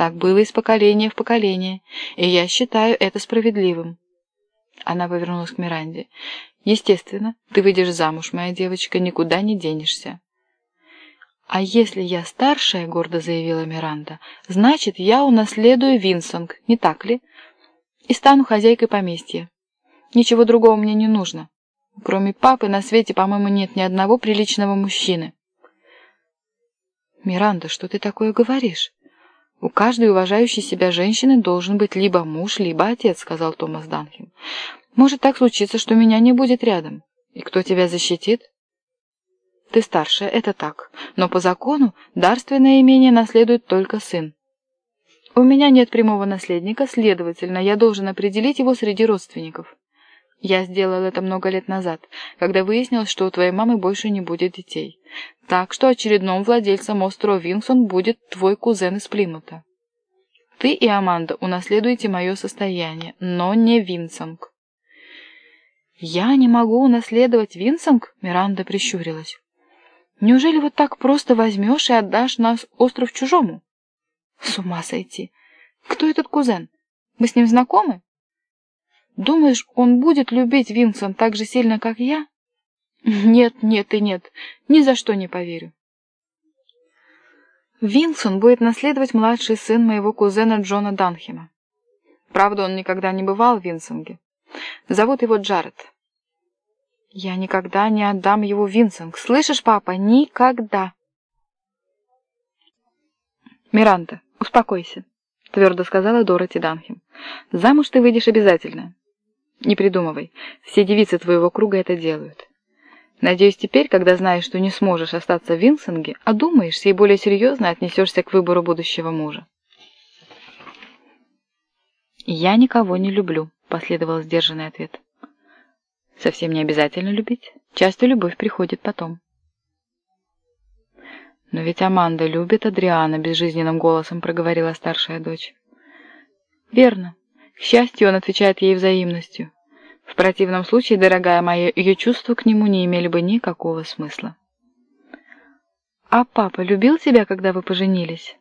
Так было из поколения в поколение, и я считаю это справедливым. Она повернулась к Миранде. Естественно, ты выйдешь замуж, моя девочка, никуда не денешься. «А если я старшая, — гордо заявила Миранда, — значит, я унаследую Винсонг, не так ли? И стану хозяйкой поместья. Ничего другого мне не нужно. Кроме папы на свете, по-моему, нет ни одного приличного мужчины». «Миранда, что ты такое говоришь? У каждой уважающей себя женщины должен быть либо муж, либо отец», — сказал Томас Данхем. «Может так случиться, что меня не будет рядом. И кто тебя защитит?» «Ты старшая, это так, но по закону дарственное имение наследует только сын. У меня нет прямого наследника, следовательно, я должен определить его среди родственников». Я сделал это много лет назад, когда выяснилось, что у твоей мамы больше не будет детей. Так что очередным владельцем острова Винсон будет твой кузен из Плимута. Ты и Аманда унаследуете мое состояние, но не Винсонг. «Я не могу унаследовать Винсонг?» — Миранда прищурилась. «Неужели вот так просто возьмешь и отдашь нас остров чужому?» «С ума сойти! Кто этот кузен? Мы с ним знакомы?» Думаешь, он будет любить Винсон так же сильно, как я? Нет, нет и нет. Ни за что не поверю. Винсон будет наследовать младший сын моего кузена Джона Данхема. Правда, он никогда не бывал в Винсонге. Зовут его Джаред. Я никогда не отдам его Винсонг. Слышишь, папа? Никогда. Миранда, успокойся, твердо сказала Дороти Данхем. Замуж ты выйдешь обязательно. Не придумывай. Все девицы твоего круга это делают. Надеюсь, теперь, когда знаешь, что не сможешь остаться в Винсинге, одумаешься и более серьезно отнесешься к выбору будущего мужа. «Я никого не люблю», — последовал сдержанный ответ. «Совсем не обязательно любить. Часто любовь приходит потом». «Но ведь Аманда любит Адриана», — безжизненным голосом проговорила старшая дочь. «Верно. К счастью, он отвечает ей взаимностью. В противном случае, дорогая моя, ее чувства к нему не имели бы никакого смысла. «А папа любил тебя, когда вы поженились?»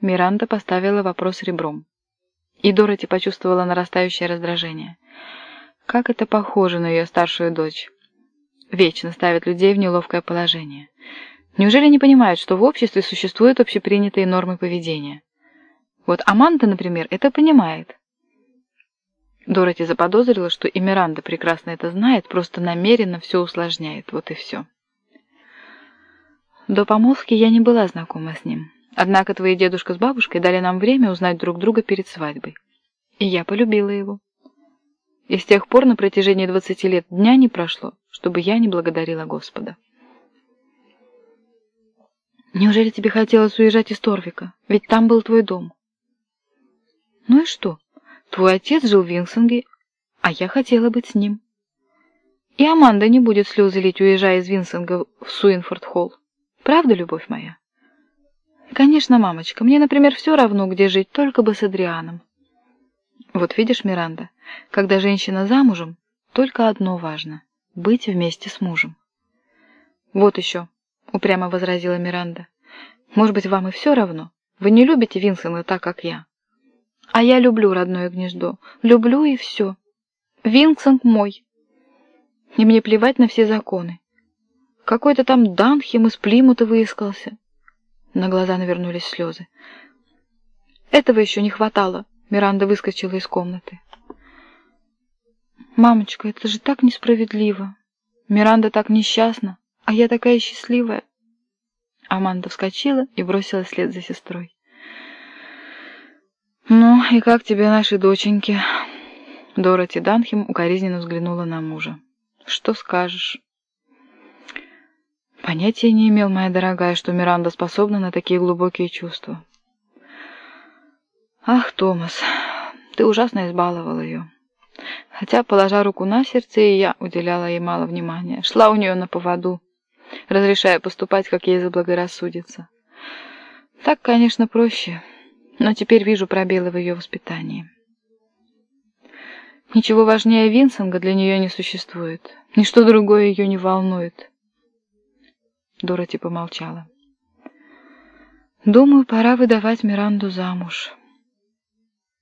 Миранда поставила вопрос ребром. И Дороти почувствовала нарастающее раздражение. Как это похоже на ее старшую дочь. Вечно ставит людей в неловкое положение. Неужели не понимают, что в обществе существуют общепринятые нормы поведения? Вот Аманда, например, это понимает. Дороти заподозрила, что и Миранда прекрасно это знает, просто намеренно все усложняет, вот и все. До помолвки я не была знакома с ним. Однако твои дедушка с бабушкой дали нам время узнать друг друга перед свадьбой. И я полюбила его. И с тех пор на протяжении двадцати лет дня не прошло, чтобы я не благодарила Господа. Неужели тебе хотелось уезжать из Торвика? Ведь там был твой дом. Ну и что? Твой отец жил в Винсинге, а я хотела быть с ним. И Аманда не будет слезы лить, уезжая из Винсинга в Суинфорд-Холл. Правда, любовь моя? Конечно, мамочка. Мне, например, все равно, где жить, только бы с Адрианом. Вот видишь, Миранда, когда женщина замужем, только одно важно — быть вместе с мужем. Вот еще, — упрямо возразила Миранда. Может быть, вам и все равно? Вы не любите Винсента так, как я. А я люблю родное гнездо. Люблю и все. Винсент мой. И мне плевать на все законы. Какой-то там Данхем из Плимута выискался. На глаза навернулись слезы. Этого еще не хватало. Миранда выскочила из комнаты. «Мамочка, это же так несправедливо. Миранда так несчастна, а я такая счастливая». Аманда вскочила и бросилась вслед за сестрой. «Ну, и как тебе наши доченьки?» Дороти Данхем укоризненно взглянула на мужа. «Что скажешь?» Понятия не имел, моя дорогая, что Миранда способна на такие глубокие чувства. «Ах, Томас, ты ужасно избаловал ее». Хотя, положа руку на сердце, и я уделяла ей мало внимания. Шла у нее на поводу, разрешая поступать, как ей заблагорассудится. Так, конечно, проще но теперь вижу пробелы в ее воспитании. Ничего важнее Винсинга для нее не существует. Ничто другое ее не волнует. Дороти помолчала. Думаю, пора выдавать Миранду замуж.